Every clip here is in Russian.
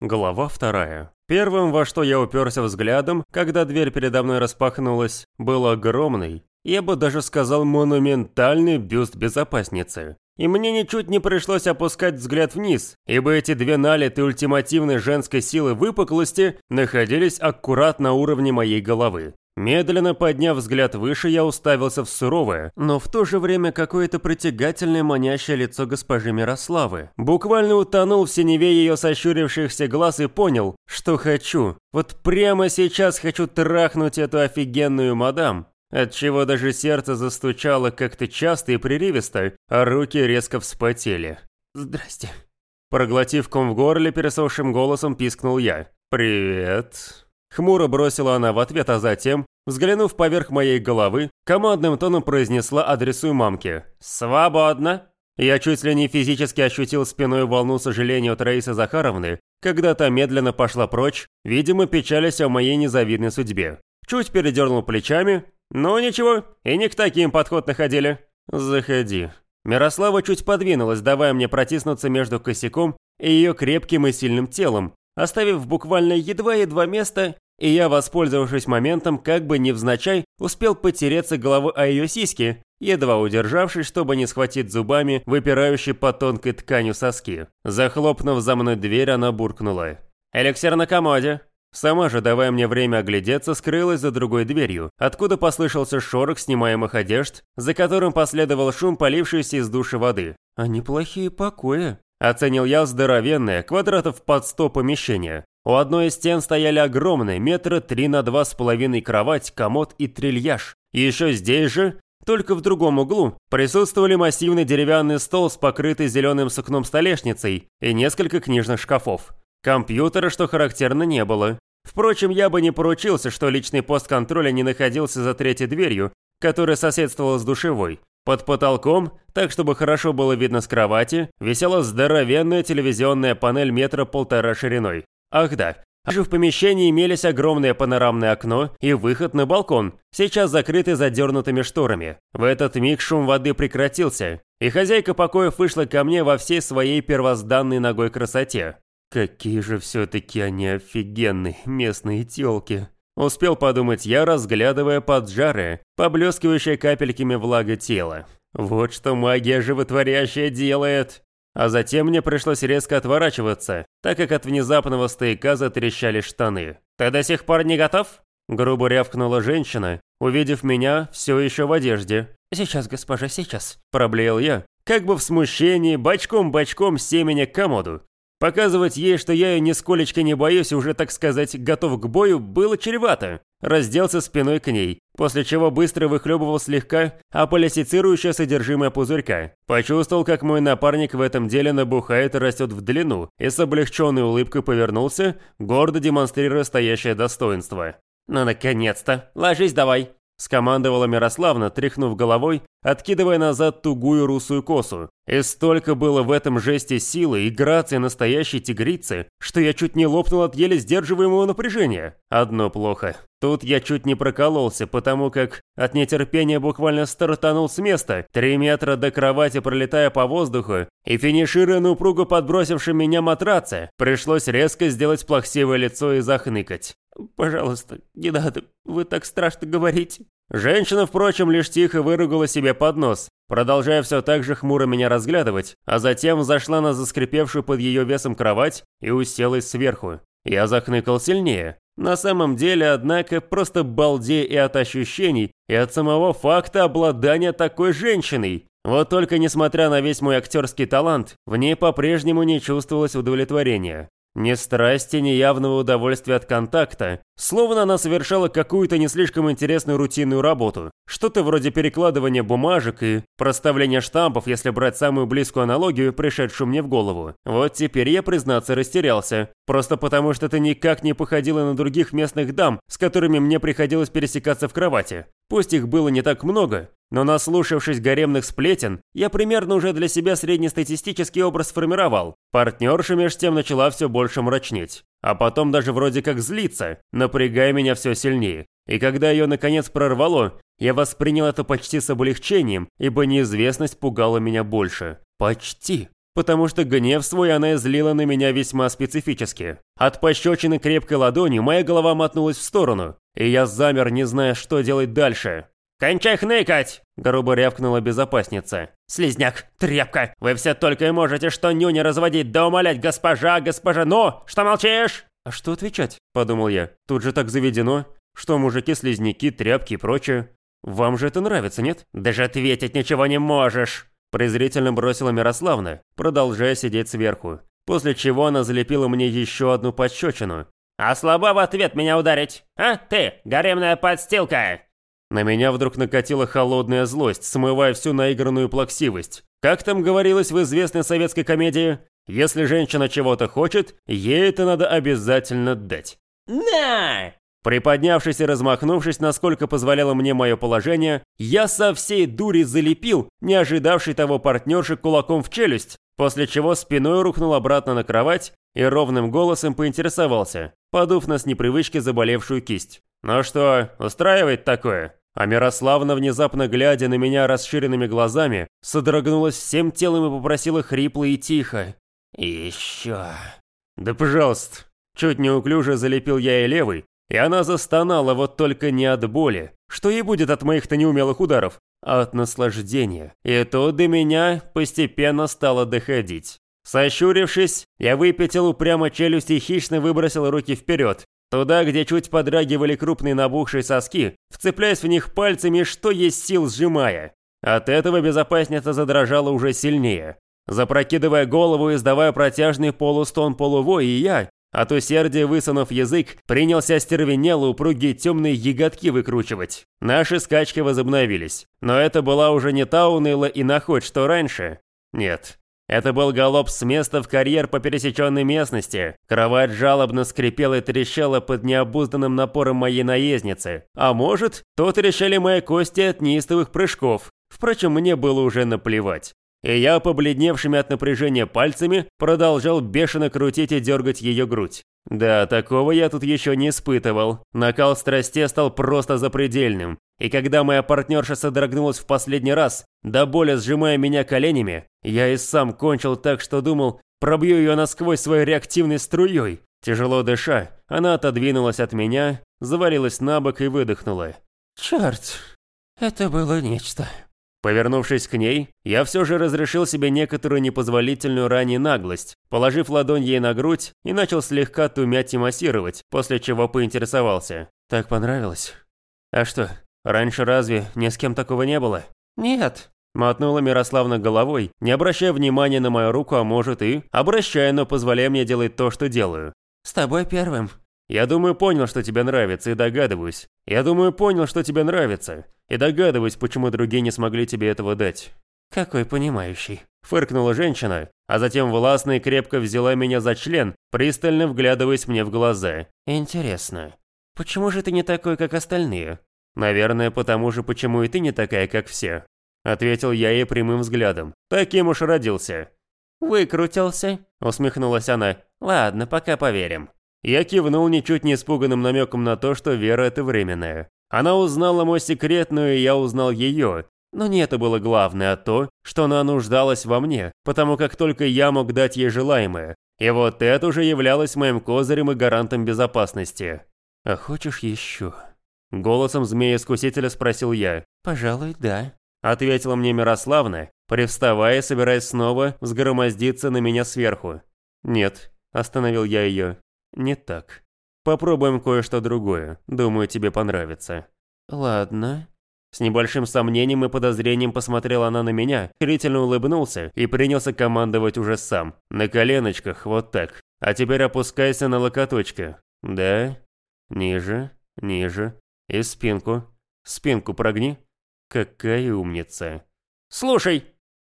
Глава вторая. Первым, во что я уперся взглядом, когда дверь передо мной распахнулась, был огромный, я бы даже сказал монументальный бюст безопасницы. И мне ничуть не пришлось опускать взгляд вниз, ибо эти две налиты ультимативной женской силы выпуклости находились аккурат на уровне моей головы. Медленно подняв взгляд выше, я уставился в суровое, но в то же время какое-то притягательное манящее лицо госпожи Мирославы. Буквально утонул в синеве ее сощурившихся глаз и понял, что хочу. Вот прямо сейчас хочу трахнуть эту офигенную мадам. Отчего даже сердце застучало как-то часто и прерывисто, а руки резко вспотели. «Здрасте». Проглотив ком в горле, пересохшим голосом пискнул я. «Привет». Хмуро бросила она в ответ, а затем, взглянув поверх моей головы, командным тоном произнесла, адресуя мамке. «Свободно!» Я чуть ли не физически ощутил спиной волну сожаления от Раисы Захаровны, когда та медленно пошла прочь, видимо, печалясь о моей незавидной судьбе. Чуть передернул плечами, ну ничего, и не к таким подход находили. «Заходи». Мирослава чуть подвинулась, давая мне протиснуться между косяком и ее крепким и сильным телом, оставив буквально едва-едва место, и я, воспользовавшись моментом, как бы невзначай, успел потереться головой о ее сиськи, едва удержавшись, чтобы не схватить зубами выпирающий по тонкой тканью соски. Захлопнув за мной дверь, она буркнула. «Эликсир на комоде». Сама же, давая мне время оглядеться, скрылась за другой дверью, откуда послышался шорох снимаемых одежд, за которым последовал шум полившейся из души воды. «А неплохие покои», Оценил я здоровенное, квадратов под сто помещения. У одной из стен стояли огромные, метра три на два с половиной кровать, комод и трильяж. И еще здесь же, только в другом углу, присутствовали массивный деревянный стол с покрытой зеленым сукном столешницей и несколько книжных шкафов. Компьютера, что характерно, не было. Впрочем, я бы не поручился, что личный пост контроля не находился за третьей дверью, которая соседствовала с душевой. Под потолком, так чтобы хорошо было видно с кровати, висела здоровенная телевизионная панель метра полтора шириной. Ах да, же в помещении имелись огромное панорамное окно и выход на балкон, сейчас закрытый задернутыми шторами. В этот миг шум воды прекратился, и хозяйка покоев вышла ко мне во всей своей первозданной ногой красоте. Какие же все-таки они офигенные местные телки. Успел подумать я, разглядывая поджары, поблескивающие капельками влага тела. Вот что магия животворящая делает. А затем мне пришлось резко отворачиваться, так как от внезапного стояка затрещали штаны. «Ты до сих пор не готов?» Грубо рявкнула женщина, увидев меня все еще в одежде. «Сейчас, госпожа, сейчас», – проблеял я, как бы в смущении, бочком-бочком семеня к комоду. Показывать ей, что я ее нисколечко не боюсь и уже, так сказать, готов к бою, было чревато. Разделся спиной к ней, после чего быстро выхлебывал слегка аполисицирующее содержимое пузырька. Почувствовал, как мой напарник в этом деле набухает и растет в длину, и с облегченной улыбкой повернулся, гордо демонстрируя стоящее достоинство. «Ну, наконец-то! Ложись давай!» Скомандовала Мирославна, тряхнув головой, откидывая назад тугую русую косу. И столько было в этом жесте силы и грации настоящей тигрицы, что я чуть не лопнул от еле сдерживаемого напряжения. Одно плохо. Тут я чуть не прокололся, потому как от нетерпения буквально стартанул с места, три метра до кровати пролетая по воздуху, и финишируя на упругу подбросившим меня матраце, пришлось резко сделать плаксивое лицо и захныкать. «Пожалуйста, не надо, вы так страшно говорите». Женщина, впрочем, лишь тихо выругала себе под нос, продолжая все так же хмуро меня разглядывать, а затем зашла на заскрипевшую под ее весом кровать и уселась сверху. Я захныкал сильнее. На самом деле, однако, просто балдея и от ощущений, и от самого факта обладания такой женщиной. Вот только несмотря на весь мой актерский талант, в ней по-прежнему не чувствовалось удовлетворения. Ни страсти, ни явного удовольствия от контакта, словно она совершала какую-то не слишком интересную рутинную работу. Что-то вроде перекладывания бумажек и проставления штампов, если брать самую близкую аналогию, пришедшую мне в голову. Вот теперь я, признаться, растерялся. Просто потому, что это никак не походило на других местных дам, с которыми мне приходилось пересекаться в кровати. Пусть их было не так много, но наслушавшись гаремных сплетен, я примерно уже для себя среднестатистический образ сформировал. Партнерша меж тем начала все больше мрачнеть. А потом даже вроде как злиться, напрягая меня все сильнее. И когда ее наконец прорвало, я воспринял это почти с облегчением, ибо неизвестность пугала меня больше. Почти. потому что гнев свой она излила на меня весьма специфически. От пощечины крепкой ладонью моя голова мотнулась в сторону, и я замер, не зная, что делать дальше. «Кончай хныкать!» – грубо рявкнула безопасница. «Слизняк, тряпка, вы все только и можете что нюни разводить, да умолять госпожа, госпожа, ну, что молчишь?» «А что отвечать?» – подумал я. «Тут же так заведено, что мужики, слизняки, тряпки и прочее. Вам же это нравится, нет?» «Даже ответить ничего не можешь!» Презрительно бросила Мирославна, продолжая сидеть сверху. После чего она залепила мне еще одну подщечину. «А слабо в ответ меня ударить? А, ты, гаремная подстилка!» На меня вдруг накатила холодная злость, смывая всю наигранную плаксивость. Как там говорилось в известной советской комедии? Если женщина чего-то хочет, ей это надо обязательно дать. «На!» Приподнявшись и размахнувшись, насколько позволяло мне мое положение, я со всей дури залепил, не ожидавший того партнерши кулаком в челюсть, после чего спиной рухнул обратно на кровать и ровным голосом поинтересовался, подув на с непривычки заболевшую кисть. «Ну что, устраивает такое?» А Мирославна, внезапно глядя на меня расширенными глазами, содрогнулась всем телом и попросила хрипло и тихо. «Еще...» «Да пожалуйста». Чуть неуклюже залепил я и левый, и она застонала вот только не от боли, что и будет от моих-то неумелых ударов, а от наслаждения. И то до меня постепенно стало доходить. Сощурившись, я выпятил упрямо челюсть и хищно выбросил руки вперед, Туда, где чуть подрагивали крупные набухшие соски, вцепляясь в них пальцами, что есть сил сжимая. От этого безопасница задрожала уже сильнее. Запрокидывая голову и издавая протяжный полустон полувой, и я, от усердия высунув язык, принялся стервенело упругие темные ягодки выкручивать. Наши скачки возобновились. Но это была уже не та и находь, что раньше. Нет, это был галоп с места в карьер по пересеченной местности. Кровать жалобно скрипела и трещала под необузданным напором моей наездницы. А может, то трещали мои кости от неистовых прыжков. Впрочем, мне было уже наплевать. И я, побледневшими от напряжения пальцами, продолжал бешено крутить и дергать ее грудь. Да, такого я тут еще не испытывал. Накал страсти стал просто запредельным. И когда моя партнерша содрогнулась в последний раз, до боли сжимая меня коленями, я и сам кончил так, что думал, пробью ее насквозь своей реактивной струей. Тяжело дыша, она отодвинулась от меня, завалилась на бок и выдохнула. «Черт, это было нечто». Повернувшись к ней, я все же разрешил себе некоторую непозволительную ранее наглость, положив ладонь ей на грудь и начал слегка тумять и массировать, после чего поинтересовался. «Так понравилось?» «А что, раньше разве ни с кем такого не было?» «Нет», – мотнула Мирославна головой, не обращая внимания на мою руку, а может и обращая, но позволяя мне делать то, что делаю. «С тобой первым». «Я думаю, понял, что тебе нравится, и догадываюсь. Я думаю, понял, что тебе нравится. И догадываюсь, почему другие не смогли тебе этого дать». «Какой понимающий», – фыркнула женщина, а затем властно и крепко взяла меня за член, пристально вглядываясь мне в глаза. «Интересно, почему же ты не такой, как остальные?» «Наверное, потому же, почему и ты не такая, как все», – ответил я ей прямым взглядом. «Таким уж родился». «Выкрутился», – усмехнулась она. «Ладно, пока поверим». Я кивнул ничуть не испуганным намеком на то, что вера – это временная. Она узнала мой секретную, и я узнал ее. Но не это было главное, а то, что она нуждалась во мне, потому как только я мог дать ей желаемое. И вот это уже являлось моим козырем и гарантом безопасности. «А хочешь еще?» Голосом змея-искусителя спросил я. «Пожалуй, да», — ответила мне Мирославна, привставая, собираясь снова взгромоздиться на меня сверху. «Нет», — остановил я ее, — «не так». Попробуем кое-что другое. Думаю, тебе понравится». «Ладно». С небольшим сомнением и подозрением посмотрела она на меня, зрительно улыбнулся и принялся командовать уже сам. На коленочках, вот так. А теперь опускайся на локоточки. Да. Ниже, ниже. И спинку. Спинку прогни. Какая умница. «Слушай!»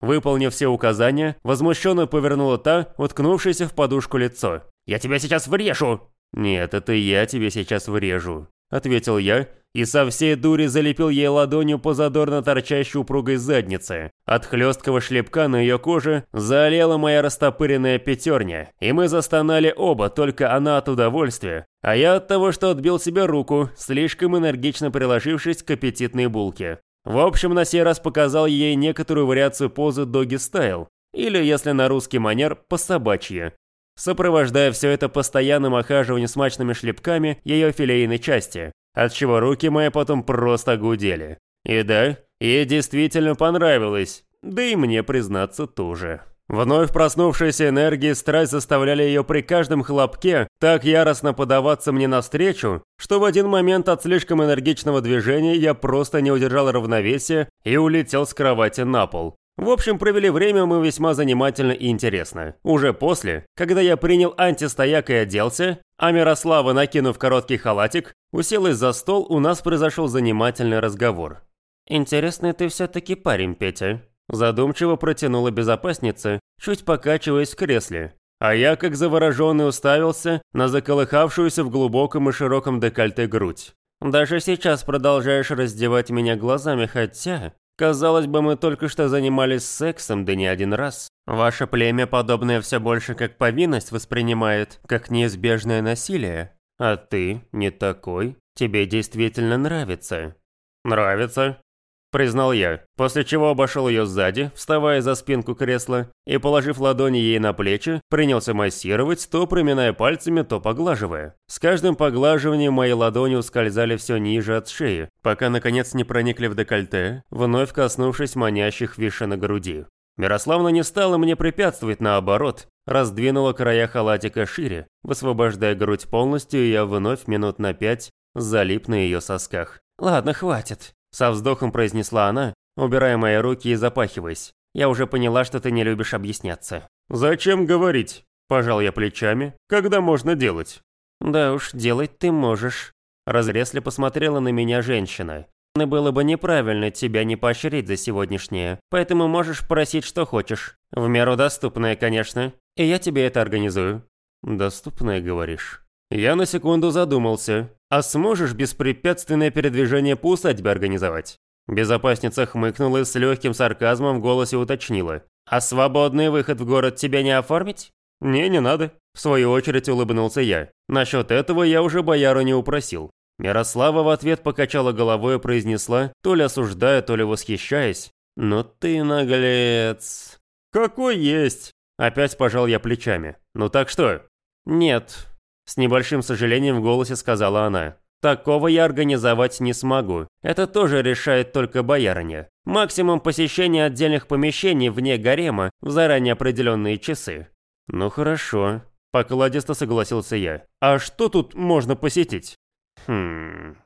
Выполнив все указания, возмущенно повернула та, уткнувшаяся в подушку лицо. «Я тебя сейчас врежу!» «Нет, это я тебе сейчас врежу», – ответил я и со всей дури залепил ей ладонью по задорно торчащей упругой заднице. От хлесткого шлепка на ее коже залила моя растопыренная пятерня, и мы застонали оба, только она от удовольствия, а я от того, что отбил себе руку, слишком энергично приложившись к аппетитной булке. В общем, на сей раз показал ей некоторую вариацию позы доги стайл, или, если на русский манер, по собачье, сопровождая все это постоянным охаживанием смачными шлепками ее филейной части, отчего руки мои потом просто гудели. И да, ей действительно понравилось, да и мне, признаться, тоже. Вновь проснувшаяся энергия и страсть заставляли ее при каждом хлопке так яростно подаваться мне навстречу, что в один момент от слишком энергичного движения я просто не удержал равновесия и улетел с кровати на пол. В общем, провели время мы весьма занимательно и интересно. Уже после, когда я принял антистояк и оделся, а Мирослава, накинув короткий халатик, уселась за стол, у нас произошел занимательный разговор. «Интересный ты все-таки парень, Петя», Задумчиво протянула безопасница, чуть покачиваясь в кресле. А я, как завороженный, уставился на заколыхавшуюся в глубоком и широком декольте грудь. Даже сейчас продолжаешь раздевать меня глазами, хотя... Казалось бы, мы только что занимались сексом, да не один раз. Ваше племя подобное все больше как повинность воспринимает, как неизбежное насилие. А ты не такой. Тебе действительно нравится. Нравится? Признал я, после чего обошел ее сзади, вставая за спинку кресла, и, положив ладони ей на плечи, принялся массировать, то приминая пальцами, то поглаживая. С каждым поглаживанием мои ладони ускользали все ниже от шеи, пока наконец не проникли в декольте, вновь коснувшись манящих вишен на груди. Мирославна не стала мне препятствовать, наоборот, раздвинула края халатика шире, высвобождая грудь полностью, и я вновь минут на пять залип на ее сосках. «Ладно, хватит. Со вздохом произнесла она, убирая мои руки и запахиваясь. Я уже поняла, что ты не любишь объясняться. «Зачем говорить?» – пожал я плечами. «Когда можно делать?» «Да уж, делать ты можешь». Разресли посмотрела на меня женщина. «Но было бы неправильно тебя не поощрить за сегодняшнее, поэтому можешь просить, что хочешь. В меру доступное, конечно. И я тебе это организую». «Доступное, говоришь?» Я на секунду задумался. А сможешь беспрепятственное передвижение по усадьбе организовать? Безопасница хмыкнула и с легким сарказмом в голосе уточнила. «А свободный выход в город тебе не оформить?» «Не, не надо», – в свою очередь улыбнулся я. Насчет этого я уже бояру не упросил. Мирослава в ответ покачала головой и произнесла, то ли осуждая, то ли восхищаясь. «Ну ты наглец!» «Какой есть!» Опять пожал я плечами. «Ну так что?» «Нет, с небольшим сожалением в голосе сказала она. Такого я организовать не смогу. Это тоже решает только боярыня. Максимум посещения отдельных помещений вне гарема в заранее определенные часы. Ну хорошо. Покладисто согласился я. А что тут можно посетить? Хм...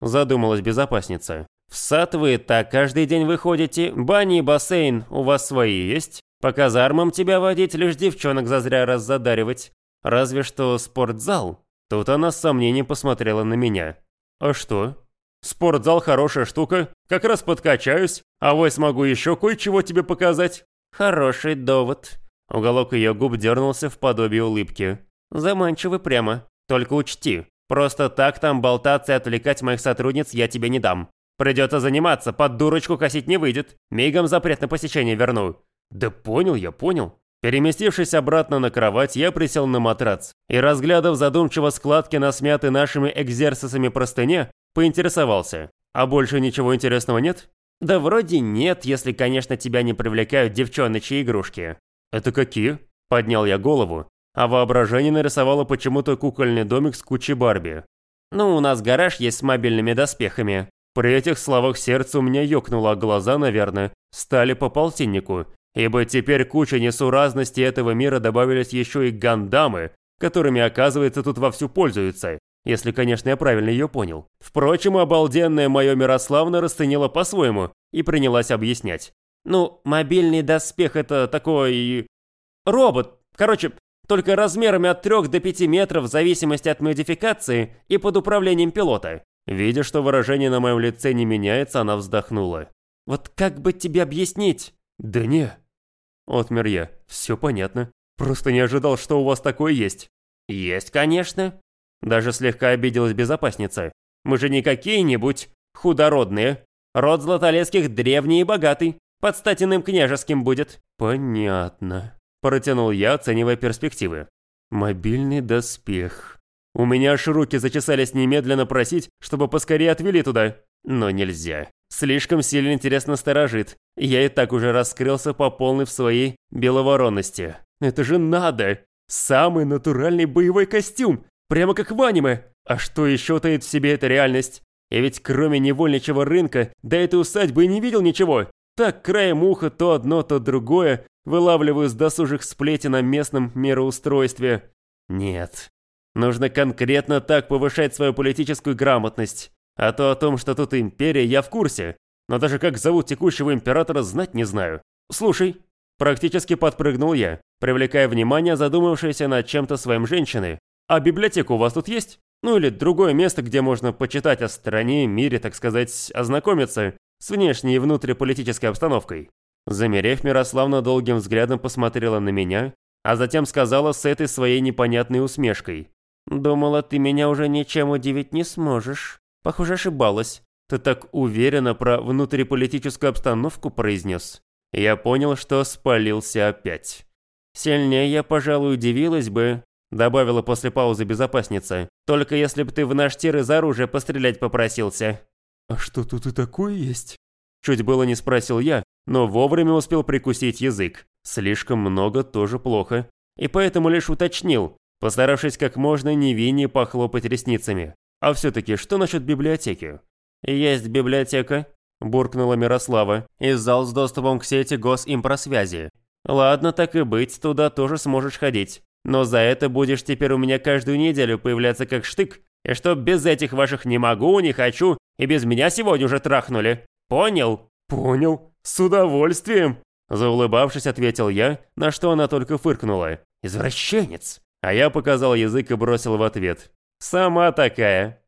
Задумалась безопасница. В сад вы так каждый день выходите, бани и бассейн у вас свои есть? По казармам тебя водить, лишь девчонок зазря раззадаривать. Разве что спортзал. Тут она с сомнением посмотрела на меня. А что? Спортзал хорошая штука, как раз подкачаюсь, а вот смогу еще кое-чего тебе показать. Хороший довод. Уголок ее губ дернулся в подобие улыбки. Заманчивый прямо. Только учти, просто так там болтаться и отвлекать моих сотрудниц я тебе не дам. Придется заниматься, под дурочку косить не выйдет. Мигом запрет на посещение верну. Да понял я, понял. Переместившись обратно на кровать, я присел на матрац и, разглядав задумчиво складки на смятой нашими экзерсисами простыне, поинтересовался. «А больше ничего интересного нет?» «Да вроде нет, если, конечно, тебя не привлекают девчоночьи игрушки». «Это какие?» – поднял я голову, а воображение нарисовало почему-то кукольный домик с кучей Барби. «Ну, у нас гараж есть с мобильными доспехами». При этих словах сердце у меня ёкнуло, а глаза, наверное, стали по полтиннику, Ибо теперь куча несуразностей этого мира добавились еще и гандамы, которыми, оказывается, тут вовсю пользуются, если, конечно, я правильно ее понял. Впрочем, обалденная мое Мирославна расценила по-своему и принялась объяснять. Ну, мобильный доспех это такой... робот. Короче, только размерами от 3 до 5 метров в зависимости от модификации и под управлением пилота. Видя, что выражение на моем лице не меняется, она вздохнула. «Вот как бы тебе объяснить?» «Да не, Отмер я. Все понятно. Просто не ожидал, что у вас такое есть. Есть, конечно. Даже слегка обиделась безопасница. Мы же не какие-нибудь худородные. Род Златолесских древний и богатый. Под статиным княжеским будет. Понятно. Протянул я, оценивая перспективы. Мобильный доспех. У меня аж руки зачесались немедленно просить, чтобы поскорее отвели туда. Но нельзя. Слишком сильно интересно сторожит. Я и так уже раскрылся по полной в своей беловоронности. Это же надо! Самый натуральный боевой костюм! Прямо как в аниме! А что еще таит в себе эта реальность? Я ведь кроме невольничего рынка до этой усадьбы и не видел ничего. Так, краем уха то одно, то другое вылавливаю с досужих сплетен о местном мироустройстве. Нет. Нужно конкретно так повышать свою политическую грамотность. А то о том, что тут империя, я в курсе. Но даже как зовут текущего императора, знать не знаю. Слушай, практически подпрыгнул я, привлекая внимание задумавшейся над чем-то своим женщины. А библиотека у вас тут есть? Ну или другое место, где можно почитать о стране, мире, так сказать, ознакомиться с внешней и внутриполитической обстановкой. Замерев, Мирославна долгим взглядом посмотрела на меня, а затем сказала с этой своей непонятной усмешкой. «Думала, ты меня уже ничем удивить не сможешь. Похоже, ошибалась. Ты так уверенно про внутриполитическую обстановку произнес». Я понял, что спалился опять. Сильнее я, пожалуй, удивилась бы, добавила после паузы безопасница, только если бы ты в наш тир из оружия пострелять попросился. «А что тут и такое есть?» Чуть было не спросил я, но вовремя успел прикусить язык. Слишком много тоже плохо. И поэтому лишь уточнил, постаравшись как можно невиннее похлопать ресницами. А все-таки, что насчет библиотеки? «Есть библиотека», – буркнула Мирослава, и зал с доступом к сети госимпросвязи. «Ладно, так и быть, туда тоже сможешь ходить. Но за это будешь теперь у меня каждую неделю появляться как штык, и что без этих ваших «не могу», «не хочу» и без меня сегодня уже трахнули. Понял?» «Понял. С удовольствием!» Заулыбавшись, ответил я, на что она только фыркнула. «Извращенец!» А я показал язык и бросил в ответ. «Сама такая!»